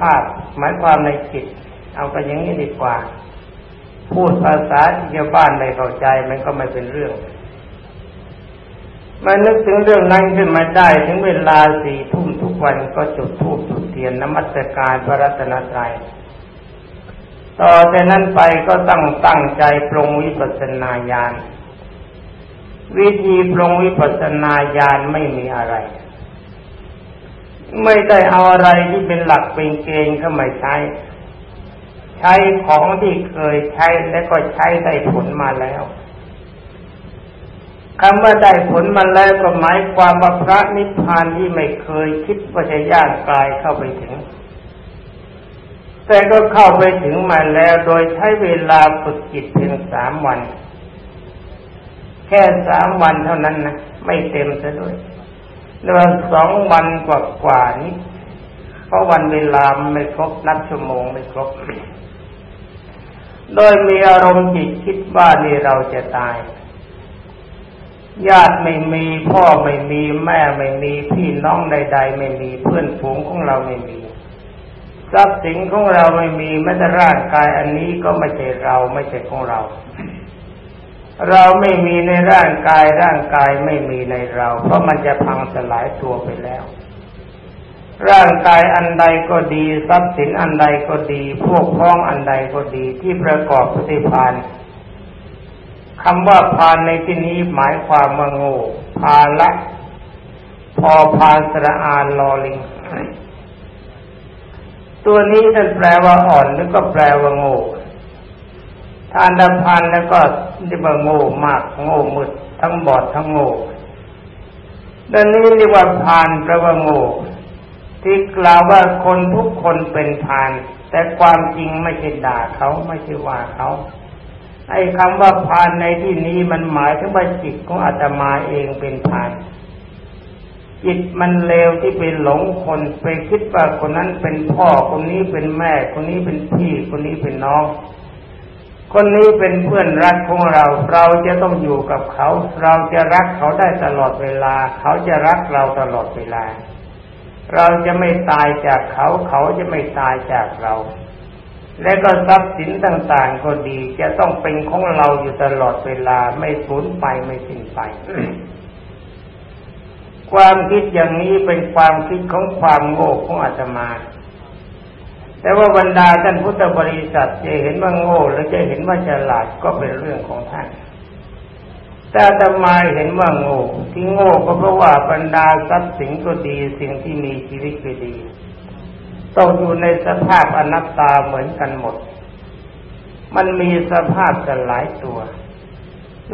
ภาพหมายความในจิต เอาไปอย่างนี้ดีกว่า พูดภาษาที่ชาวบ้านไม่เข้าใจมันก็ไม่เป็นเรื่องมานึกถึงเรื่องนั้นขึ้นมาได้ ถึงเวลาสี่ทุ่มทุกวันก็จุดธูปจุดเทียนนมัสการพระรัตนตรัยต่อจากนั้นไปก็ตั้งตั้งใจปรงวิปัสนาญาณวิธีปรงวิปัสนาญาณไม่มีอะไร ไม่ได้เอาอะไรที่เป็นหลักเป็นเกณฑ์เข้ามาใช้ ใช้ของที่เคยใช้และก็ใช้ได้ผลมาแล้วคำว่าได้ผลมาแล้วก็หมายความว่าพระนิพพานที่ไม่เคยคิดว่าจะย่างกายเข้าไปถึง แต่ก็เข้าไปถึงมาแล้วโดยใช้เวลาฝึกจิตเพียงสามวัน แค่สามวันเท่านั้นนะไม่เต็มซะด้วย เดือนสองวันกว่ากว่านี้เพราะวันเวลาไม่ครบนับชั่วโมงไม่ครบ โดยมีอารมณ์จิตคิดว่านี่เราจะตาย ญาติไม่มีพ่อไม่มีแม่ไม่มีพี่น้องใด ๆ ไม่มีเพื่อนฝูงของเราไม่มีทรัพย์สินของเราไม่มีแม้แต่ร่างกายอันนี้ก็ไม่ใช่เราไม่ใช่ของเรา เราไม่มีในร่างกายร่างกายไม่มีในเรา เพราะมันจะพังสลายตัวไปแล้ว ร่างกายอันใดก็ดีทรัพย์สินอันใดก็ดี พวกพ้องอันใดก็ดีที่ประกอบปฏิภาณคำว่าพานในที่นี้หมายความว่าโง่พาละพอพานสระอานลอลิง ตัวนี้ท่านแปลว่าอ่อนแล้วก็แปลว่าโง่ ทานดพานแล้วก็เรียกว่าโง่มากโง่มุดทั้งบอดทั้งโง่ดังนี้เรียกว่าพานแปลว่าโง่ที่กล่าวว่าคนทุกคนเป็นพาน แต่ความจริงไม่ใช่ด่าเขาไม่ใช่ว่าเขาไอ้คำว่าพานในที่นี้มันหมายถึงว่าจิตของอาตมาเองเป็นพาน จิตมันเลวที่เป็นหลงคนไปคิดว่าคนนั้นเป็นพ่อคนนี้เป็นแม่ คนนี้เป็นพี่คนนี้เป็นน้อง คนนี้เป็นเพื่อนรักของเรา เราจะต้องอยู่กับเขา เราจะรักเขาได้ตลอดเวลา เขาจะรักเราตลอดเวลา เราจะไม่ตายจากเขา เขาจะไม่ตายจากเรา และก็ทรัพย์สินต่างๆก็ดี จะต้องเป็นของเราอยู่ตลอดเวลา ไม่สูญไปไม่สิ้นไป ความคิดอย่างนี้เป็นความคิดของความโง่ของอาตมา แต่ว่าบรรดาท่านพุทธบริษัทจะเห็นว่าโง่หรือจะเห็นว่าฉลาดก็เป็นเรื่องของท่านแต่อาตมาเห็นว่าโง่ที่โง่ก็เพราะว่าบรรดาทรัพย์สินก็ดีสิ่งที่มีชีวิตก็ดีต้องอยู่ในสภาพอนัตตาเหมือนกันหมด มันมีสภาพกันหลายตัว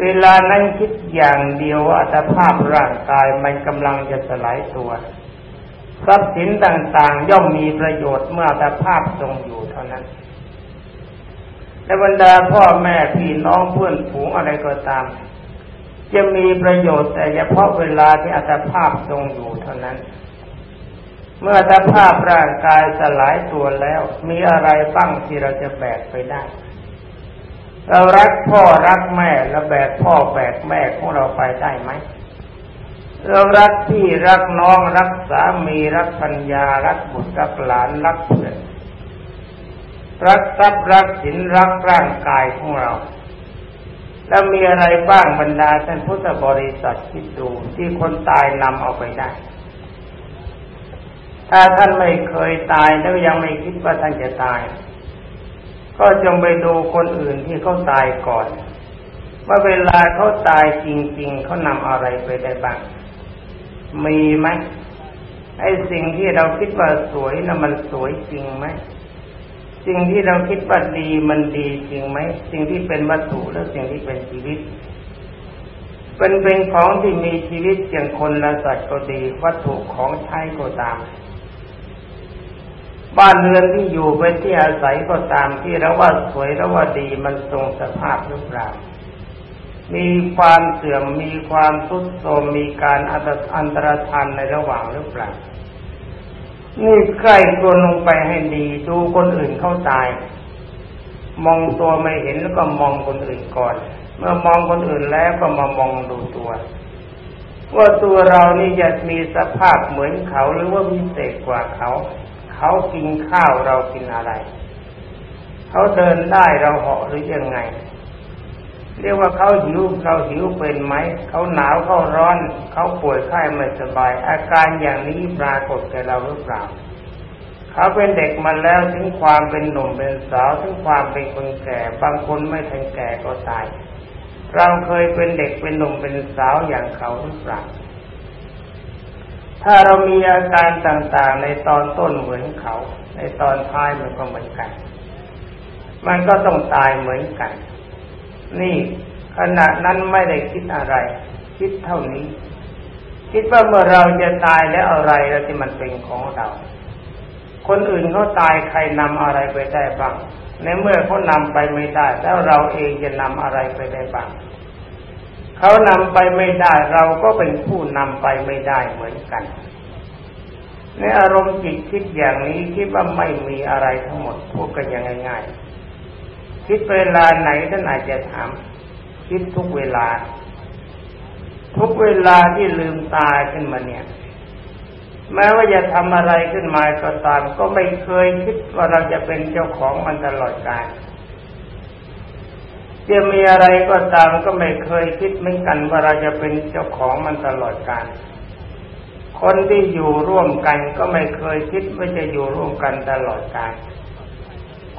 เวลานั้นคิดอย่างเดียวว่าอัตภาพร่างกายมันกำลังจะสลายตัว ทรัพย์สินต่างๆ ย่อมมีประโยชน์เมื่ออัตภาพทรงอยู่เท่านั้นและบรรดาพ่อแม่พี่น้องเพื่อนฝูงอะไรก็ตาม จะมีประโยชน์แต่เฉพาะเวลาที่อัตภาพทรงอยู่เท่านั้น เมื่อสภาพร่างกายสลายตัวแล้ว มีอะไรบ้างที่เราจะแบกไปได้ เรารักพ่อรักแม่แล้วแบกพ่อแบกแม่ของเราไปได้ไหม เรารักพี่รักน้องรักสามีรักปัญญารักบุตรรักหลานรักเพื่อนรักทรัพย์รักสินรักร่างกายของเรา แล้วมีอะไรบ้างบรรดาท่านพุทธบริษัทคิดดูที่คนตายนำเอาไปได้ ถ้าท่านไม่เคยตายแล้วยังไม่คิดว่าท่านจะตาย ก็จงไปดูคนอื่นที่เขาตายก่อน ว่าเวลาเขาตายจริง ๆเขานำอะไรไปได้บ้าง มีไหมไอ้สิ่งที่เราคิดว่าสวยนะ่ะมันสวยจริงไหมสิ่งที่เราคิดว่าดีมันดีจริงไหมสิ่งที่เป็นวัตถุและสิ่งที่เป็นชีวิตเป็นเป็นของที่มีชีวิตอย่างคนและสัตว์ก็ดี วัตถุของใช้ก็ตาม บ้านเรือนที่อยู่เป็นที่อาศัยก็ตามที่เราว่าสวยเราว่าดีมันทรงสภาพหรือเปล่า มีความเสื่อมมีความทุดโทรมมีการอันตรธานในระหว่างหรือเปล่านี่ใกล้ตัวลงไปให้ดีดูคนอื่นเข้าตาย มองตัวไม่เห็นแล้วก็มองคนอื่นก่อน เมื่อมองคนอื่นแล้วก็มามองดูตัวว่าตัวเรานี่จะมีสภาพเหมือนเขาหรือว่าพิเศษกว่าเขา เขากินข้าวเรากินอะไร เขาเดินได้เราเหาะหรือยังไง เรียกว่าเขาหิวเราหิวเป็นไหมเขาหนาวเขาร้อนเขาป่วยไข้ไม่สบาย อาการอย่างนี้ปรากฏแก่เราหรือเปล่าเขาเป็นเด็กมาแล้วถึงความเป็นหนุ่มเป็นสาวถึงความเป็นคนแก่บางคนไม่ทันแก่ก็ตาย เราเคยเป็นเด็กเป็นหนุ่มเป็นสาวอย่างเขาหรือเปล่าถ้าเรามีอาการต่างๆ ในตอนต้นเหมือนเขา ในตอนท้ายมันก็เหมือนกัน มันก็ต้องตายเหมือนกัน นี่ขณะนั้นไม่ได้คิดอะไร คิดเท่านี้ คิดว่าเมื่อเราจะตายแล้วอะไรแล้วที่มันเป็นของเรา คนอื่นเขาตายใครนำอะไรไปได้บ้าง ในเมื่อเขานำไปไม่ได้ แล้วเราเองจะนำอะไรไปได้บ้างเขานำไปไม่ได้ เราก็เป็นผู้นำไปไม่ได้เหมือนกัน ในอารมณ์จิตคิดอย่างนี้คิดว่าไม่มีอะไรทั้งหมดพูดกันอย่างง่ายๆ คิดเวลาไหนท่านอาจจะถาม คิดทุกเวลา ทุกเวลาที่ลืมตาขึ้นมาเนี่ย แม้ว่าจะทำอะไรขึ้นมาก็ตาม ก็ไม่เคยคิดว่าเราจะเป็นเจ้าของมันตลอดกาลจะมีอะไรก็ตามก็ไม่เคยคิดเหมือนกันว่าเราจะเป็นเจ้าของมันตลอดกาลคนที่อยู่ร่วมกันก็ไม่เคยคิดว่าจะอยู่ร่วมกันตลอดกาล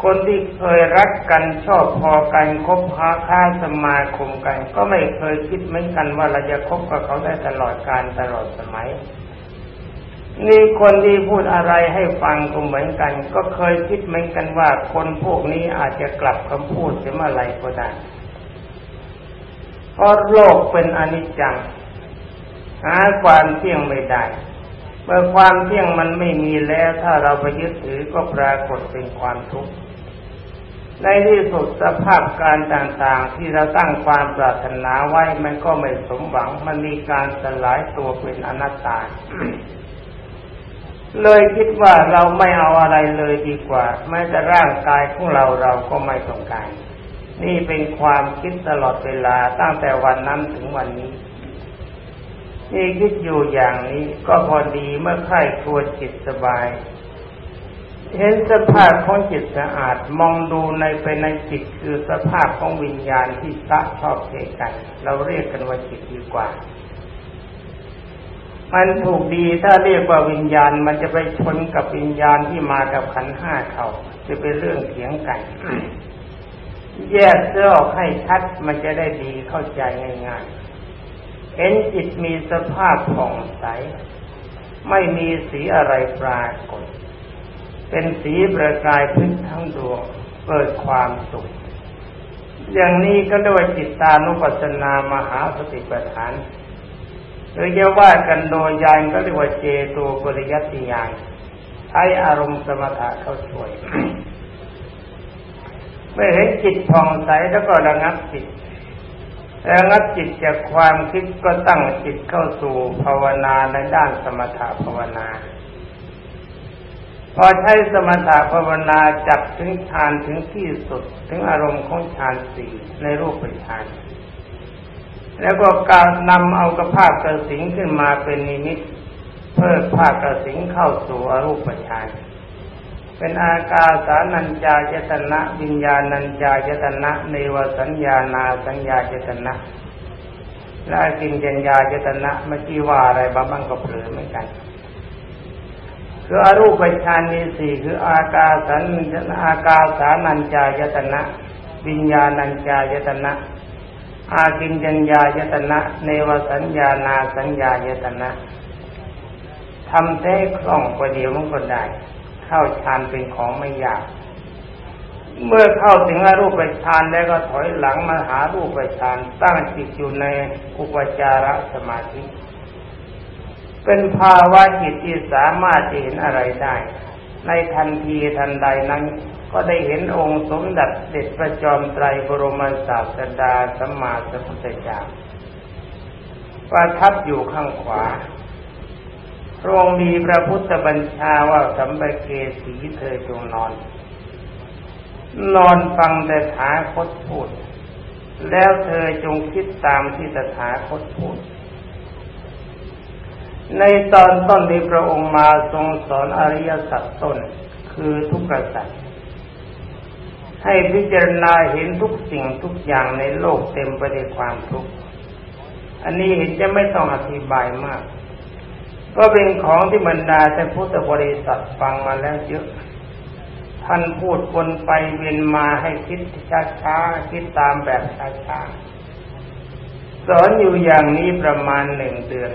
คนที่เคยรักกันชอบพอกันคบหาค้าสมาคมกัน ก็ไม่เคยคิดเหมือนกันว่าเราจะคบกับเขาได้ตลอดกาลตลอดสมัยนี่คนที่พูดอะไรให้ฟังก็เหมือนกัน ก็เคยคิดเหมือนกันว่าคนพวกนี้อาจจะกลับคำพูดเสียเมื่อไรก็ได้เพราะโลกเป็นอนิจจังหาความเที่ยงไม่ได้เมื่อความเที่ยงมันไม่มีแล้ว ถ้าเราไปยึดถือก็ปรากฏเป็นความทุกข์ ในที่สุดสภาพการต่างๆที่เราตั้งความปรารถนาไว้มันก็ไม่สมหวัง มันมีการสลายตัวเป็นอนัตตา เลยคิดว่าเราไม่เอาอะไรเลยดีกว่า แม้แต่ร่างกายของเราเราก็ไม่ต้องการ นี่เป็นความคิดตลอดเวลาตั้งแต่วันนั้นถึงวันนี้ นี่คิดอยู่อย่างนี้ก็พอดีเมื่อใครครวจิตสบาย เห็นสภาพของจิตสะอาดมองดูในไปในจิตคือสภาพของวิญญาณที่พระชอบเทกัน เราเรียกกันว่าจิตดีกว่า มันถูกดีถ้าเรียกว่าวิญญาณมันจะไปชนกับวิญญาณที่มากับขันห้าเขาจะเป็นเรื่องเถียงกันแยกเสื้อออกให้ชัดมันจะได้ดีเข้าใจง่ายๆเห็นจิตมีสภาพผ่องใส ไม่มีสีอะไรปรากฏ เป็นสีประกายพื้นทั้งดวงเกิดความสุข อย่างนี้ก็เรียกว่าจิตตานุปัสสนามหาสติปัฏฐานหรือจะว่ากันโดยยานก็เรียกว่าเจโตปริยัติยานใช้อารมณ์สมถะเข้าช่วยเมื่อเห็นจิตผ่องใสแล้วก็ระงับจิตระงับจิตจากความคิดก็ตั้งจิตเข้าสู่ภาวนาในด้านสมถะภาวนา พอใช้สมถะภาวนาจับถึงฌานถึงที่สุดถึงอารมณ์ของฌานสี่ในรูปฌานแล้วก็การนำเอากระภาพกระสิงขึ้นมาเป็นนิมิต เพื่อภาคกระสิงเข้าสู่อรูปฌานเป็นอากาสานัญจายตนะวิญญาณัญจายตนะเนวสัญญานาสัญญาจตนะและกินจัญญาจตนะเมื่อกี้ว่าอะไรบางบางก็เผลอเหมือนกัน คืออรูปฌานมีสี่คืออากาสันอากาสานัญจายตนะวิญญาณัญจายตนะ อากินจัญญายตนะ เนวสัญญานาสัญญายตนะทำได้คล่องประเดี๋ยวมันก็ได้ เข้าฌานเป็นของไม่ยาก เมื่อเข้าถึงอรูปฌานแล้วก็ถอยหลังมาหารูปฌานตั้งจิตอยู่ในอุปจารสมาธิ เป็นภาวะจิตที่สามารถจะเห็นอะไรได้ ในทันทีทันใดนั้น ก็ได้เห็นองค์สมด็จเด็จพระจอมไตรบรมศาสดาสัมมาสัมพุทธเจ้าประทับอยู่ข้างขวาพระองค์มีพระพุทธบัญชาว่าสัมปเกสีเธอจงนอน นอนฟังแต่ถาคตพูด แล้วเธอจงคิดตามที่ตถาคตพูด ในตอนต้นที่พระองค์มาทรงสอนอริยสัจต้นคือทุกข์สัจให้พิจารณาเห็นทุกสิ่งทุกอย่างในโลกเต็มไปด้วยความทุกข์ อันนี้เห็นจะไม่ต้องอธิบายมาก ก็เป็นของที่บรรดาแต่พุทธบริษัทฟังมาแล้วเยอะ ท่านพูดวนไปเวียนมาให้คิดช้าๆคิดตามแบบช้าๆสอนอยู่อย่างนี้ประมาณหนึ่งเดือน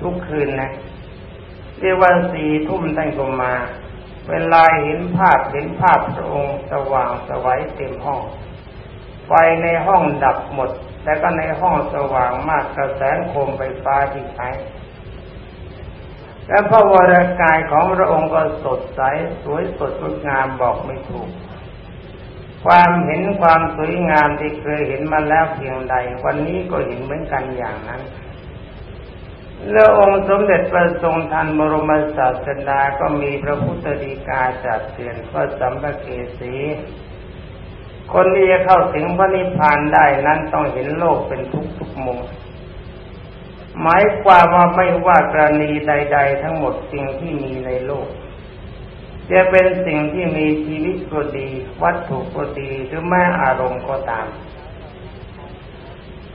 ทุกคืนนะเรียกว่าสี่ทุ่มท่านก็มา เวลาเห็นภาพเห็นภาพพระองค์สว่างสวัยเต็มห้อง ไฟในห้องดับหมดแต่ก็ในห้องสว่างมากกระแสโคมไฟฟ้าที่ใช้และพระวรากายของพระองค์ก็สดใสสวยสดงดงามบอกไม่ถูก ความเห็นความสวยงามที่เคยเห็นมาแล้วเพียงใด วันนี้ก็เห็นเหมือนกันอย่างนั้น แล้วองค์สมเด็จพระทรงทันบรมศาสดาก็มีพระพุทธดีกาจัดเตือนว่าสัมภเกสีคนที่จะเข้าถึงพระนิพพานได้นั้นต้องเห็นโลกเป็นทุกทุกมุม หมายความว่าไม่ว่ากรณีใด ๆ ทั้งหมดสิ่งที่มีในโลก จะเป็นสิ่งที่มีชีวิตก็ดี วัตถุก็ดีหรือแม้อารมณ์ก็ตาม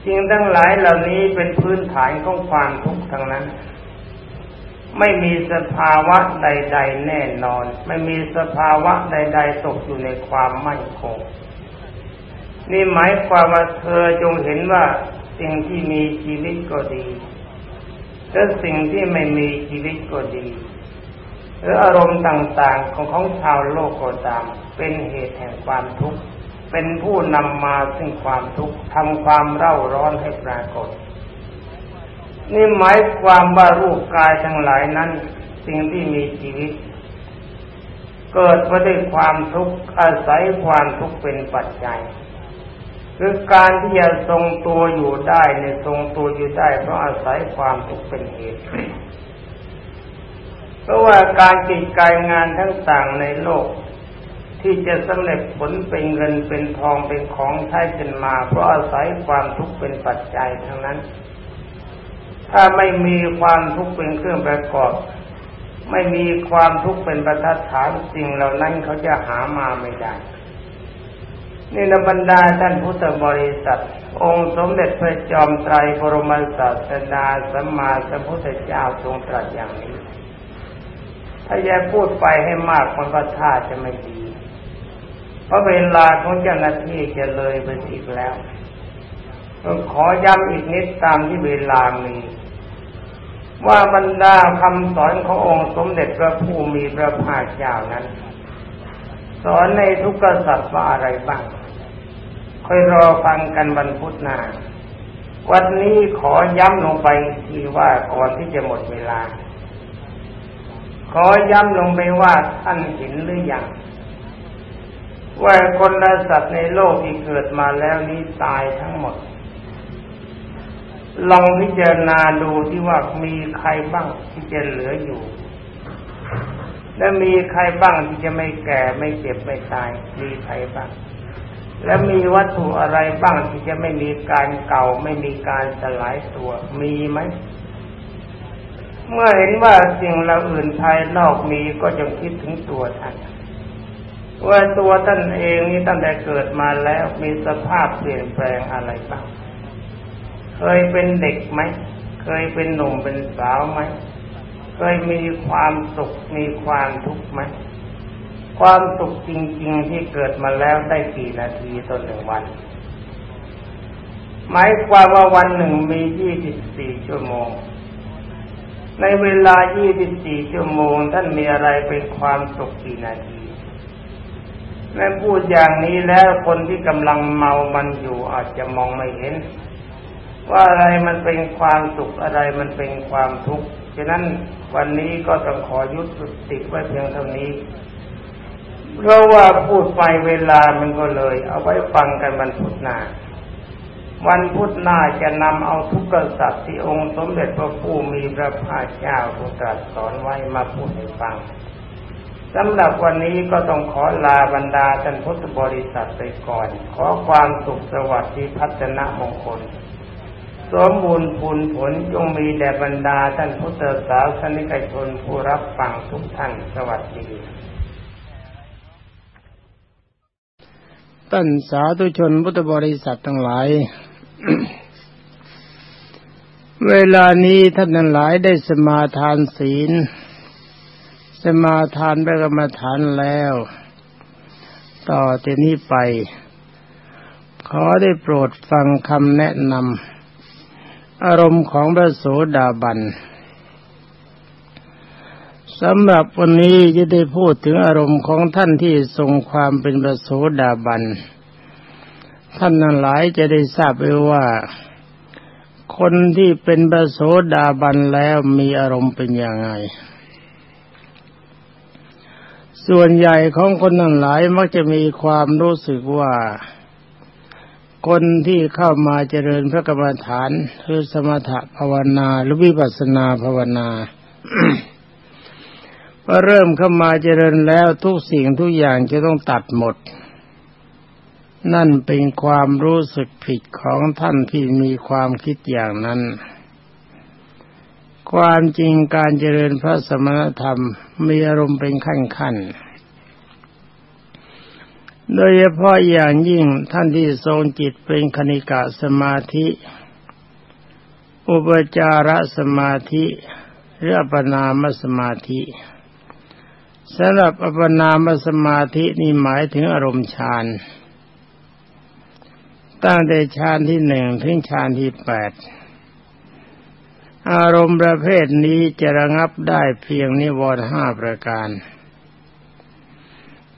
สิ่งทั้งหลายเหล่านี้เป็นพื้นฐานของความทุกข์ทั้งนั้น ไม่มีสภาวะใด ๆ แน่นอน ไม่มีสภาวะใด ๆ ตกอยู่ในความมั่นคง นี่หมายความว่าเธอจงเห็นว่าสิ่งที่มีชีวิตก็ดีและสิ่งที่ไม่มีชีวิตก็ดีหรืออารมณ์ต่างๆของของชาวโลกก็ตาม เป็นเหตุแห่งความทุกข์ เป็นผู้นำมาซึ่งความทุกข์ทำความเร่าร้อนให้ปรากฏ นี่หมายความว่ารูปกายทั้งหลายนั้น สิ่งที่มีชีวิต เกิดมาด้วยความทุกข์อาศัยความทุกข์เป็นปัจจัยคือการที่จะทรงตัวอยู่ได้ในทรงตัวอยู่ได้ เพราะอาศัยความทุกข์เป็นเหตุเพราะว่าการกิจการงานทั้งต่างในโลก ที่จะสำเร็จผลเป็นเงินเป็นทองเป็นของใช้จนมา เพราะอาศัยความทุกข์เป็นปัจจัยทั้งนั้น ถ้าไม่มีความทุกข์เป็นเครื่องประกอบ ไม่มีความทุกข์เป็นประทัดฐานสิ่งเหล่านั้นเขาจะหามาไม่ได้นี่นบรรดาท่านพุทธบริษัท องค์สมเด็จพระจอมไตรบรมศาสดาสัมมาสัมพุทธเจ้าทรงตรัสอย่างนี้ ถ้าแยพูดไปให้มากมันก็ท่าจะไม่ดี เพราะเวลาของเจ้าหน้าที่จะเลยไปอีกแล้วขอย้ำอีกนิดตามที่เวลามีว่าบรรดาคำสอนขององค์สมเด็จพระผู้มีพระภาคเจ้านั้น สอนในทุกขสัตว์ว่าอะไรบ้างค่อยรอฟังกันวันพุธหน้าวันนี้ขอย้ำลงไปทีว่าก่อนที่จะหมดเวลา ขอย้ำลงไปว่าท่านเห็นหรือยัง ว่าคนและสัตว์ในโลกที่เกิดมาแล้วนี้ตายทั้งหมด ลองพิจารณาดูที่ว่ามีใครบ้างที่จะเหลืออยู่ และมีใครบ้างที่จะไม่แก่ไม่เจ็บไม่ตาย มีใครบ้าง และมีวัตถุอะไรบ้างที่จะไม่มีการเก่าไม่มีการสลายตัวมีไหมเมื่อเห็นว่าสิ่งเราอื่นภายนอกมีก็จงคิดถึงตัวท่าน ว่าตัวท่านเองนี่ตั้งแต่เกิดมาแล้วมีสภาพเปลี่ยนแปลงอะไรบ้างเคยเป็นเด็กไหม เคยเป็นหนุ่มเป็นสาวไหม เคยมีความสุขมีความทุกข์ไหม ความสุขจริง ๆ ที่เกิดมาแล้วได้กี่นาทีต่อหนึ่งวัน หมายความว่าวันหนึ่งมียี่สิบสี่ชั่วโมง ในเวลายี่สิบสี่ชั่วโมง ท่านมีอะไรเป็นความสุขกี่นาที แม้พูดอย่างนี้แล้วคนที่กำลังเมามันอยู่อาจจะมองไม่เห็น ว่าอะไรมันเป็นความสุขอะไรมันเป็นความทุกข์ฉะนั้นวันนี้ก็ต้องขอยุติไว้เพียงเท่านี้ เพราะว่าพูดไปเวลามันก็เลย เอาไว้ฟังกันวันพุธหน้าวันพุธหน้าจะนำเอาทุกขสัตว์ที่องค์สมเด็จพระผู้มีพระภาคเจ้าทรงตรัสสอนไว้มาพูดให้ฟัง สำหรับวันนี้ก็ต้องขอลาบรรดาท่านพุทธบริษัทไปก่อน ขอความสุขสวัสดิ์ที่พัฒนามงคล สมบูรณ์ผลผลจงมีแด่บรรดาท่านพุทธศาสนิกชนผู้รับฟังทุกท่านสวัสดีท่านสาธุชนพุทธบริษัททั้งหลาย เวลานี้ท่านทั้งหลายได้สมาทานศีล สมาทานพระกรรมฐานแล้ว ต่อที่นี้ไป ขอได้โปรดฟังคำแนะนำอารมณ์ของพระโสดาบันสำหรับวันนี้จะได้พูดถึงอารมณ์ของท่านที่ทรงความเป็นประโสดาบัน ท่านนั้นหลายจะได้ทราบไปว่า คนที่เป็นประโสดาบันแล้วมีอารมณ์เป็นยังไง ส่วนใหญ่ของคนนั้นหลายมักจะมีความรู้สึกว่า คนที่เข้ามาเจริญพระกรรมฐานคือสมถภาวนาหรือวิปัสสนาภาวนาพอเริ่มเข้ามาเจริญแล้วทุกสิ่งทุกอย่างจะต้องตัดหมด นั่นเป็นความรู้สึกผิดของท่านที่มีความคิดอย่างนั้น ความจริงการเจริญพระสมณธรรมมีอารมณ์เป็นขั้นขั้นโดยเฉพาะอย่างยิ่งท่านที่ทรงจิตเป็นคณิกะสมาธิ อุปจารสมาธิหรืออปนามสมาธิสำหรับอปนามสมาธินี่หมายถึงอารมณ์ฌานตั้งแต่ฌานที่หนึ่งถึงฌานที่แปด อารมณ์ประเภทนี้จะระงับได้เพียงนิวรณ์ห้าประการ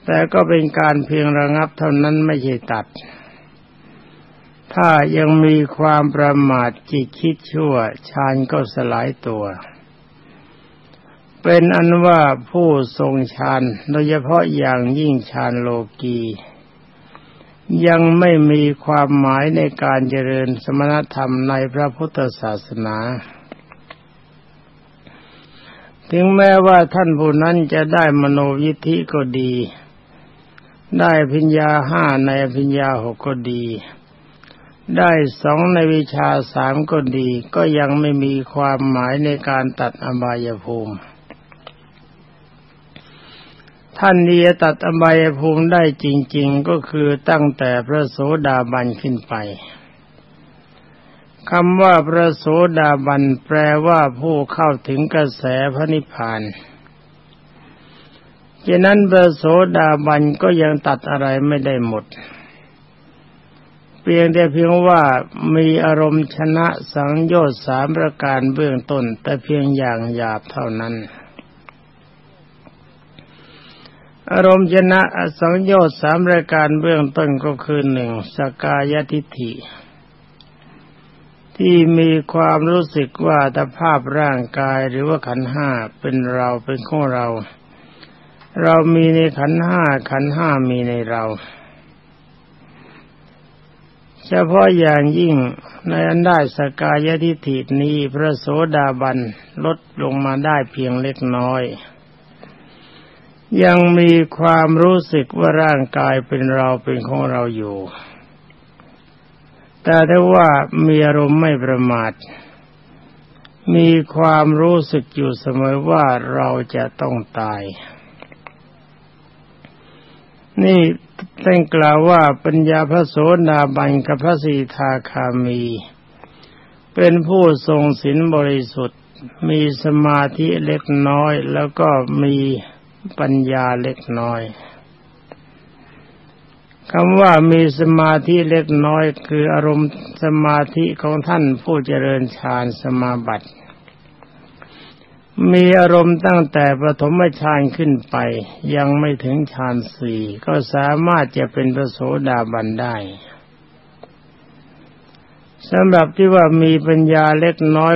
แต่ก็เป็นการเพียงระงับเท่านั้นไม่ใช่ตัด ถ้ายังมีความประมาทจิตคิดชั่วฌานก็สลายตัว เป็นอันว่าผู้ทรงฌานโดยเฉพาะอย่างยิ่งฌานโลกียังไม่มีความหมายในการเจริญสมณธรรมในพระพุทธศาสนา ถึงแม้ว่าท่านผู้นั้นจะได้มโนยิทธิก็ดี ได้พิญญาห้าในพิญญาหกก็ดี ได้สองในวิชาสามก็ดี ก็ยังไม่มีความหมายในการตัดอบายภูมิ ท่านนี้ตัดอบายภูมิได้จริง ๆ ก็คือตั้งแต่พระโสดาบันขึ้นไป คำว่าพระโสดาบันแปลว่าผู้เข้าถึงกระแสพระนิพพานฉะนั้นพระโสดาบันก็ยังตัดอะไรไม่ได้หมด เพียงแต่เพียงว่ามีอารมณ์ชนะสังโยชน์สามประการเบื้องต้น แต่เพียงอย่างหยาบเท่านั้น อารมณ์ชนะสังโยชน์สามปรายการเบื้องต้นก็คือหนึ่งสกายทิฏฐิ ที่มีความรู้สึกว่าตภาพร่างกายหรือว่าขันห้าเป็นเราเป็นของเรา เรามีในขันห้าขันห้ามีในเรา เฉพาะอย่างยิ่งในอันได้สกายทิฏฐินี้พระโสดาบันลดลงมาได้เพียงเล็กน้อย ยังมีความรู้สึกว่าร่างกายเป็นเราเป็นของเราอยู่ แต่ถ้าว่ามีอารมณ์ไม่ประมาท มีความรู้สึกอยู่เสมอว่าเราจะต้องตาย นี่ท่านกล่าวว่าปัญญาพระโสดาบันกับพระสีทาคามี เป็นผู้ทรงศีลบริสุทธิ์ มีสมาธิเล็กน้อย แล้วก็มีปัญญาเล็กน้อย คำว่ามีสมาธิเล็กน้อยคืออารมณ์สมาธิของท่านผู้เจริญฌานสมาบัติ มีอารมณ์ตั้งแต่ปฐมฌานขึ้นไป ยังไม่ถึงฌานสี่ก็สามารถจะเป็นพระโสดาบันได้สำหรับที่ว่ามีปัญญาเล็กน้อย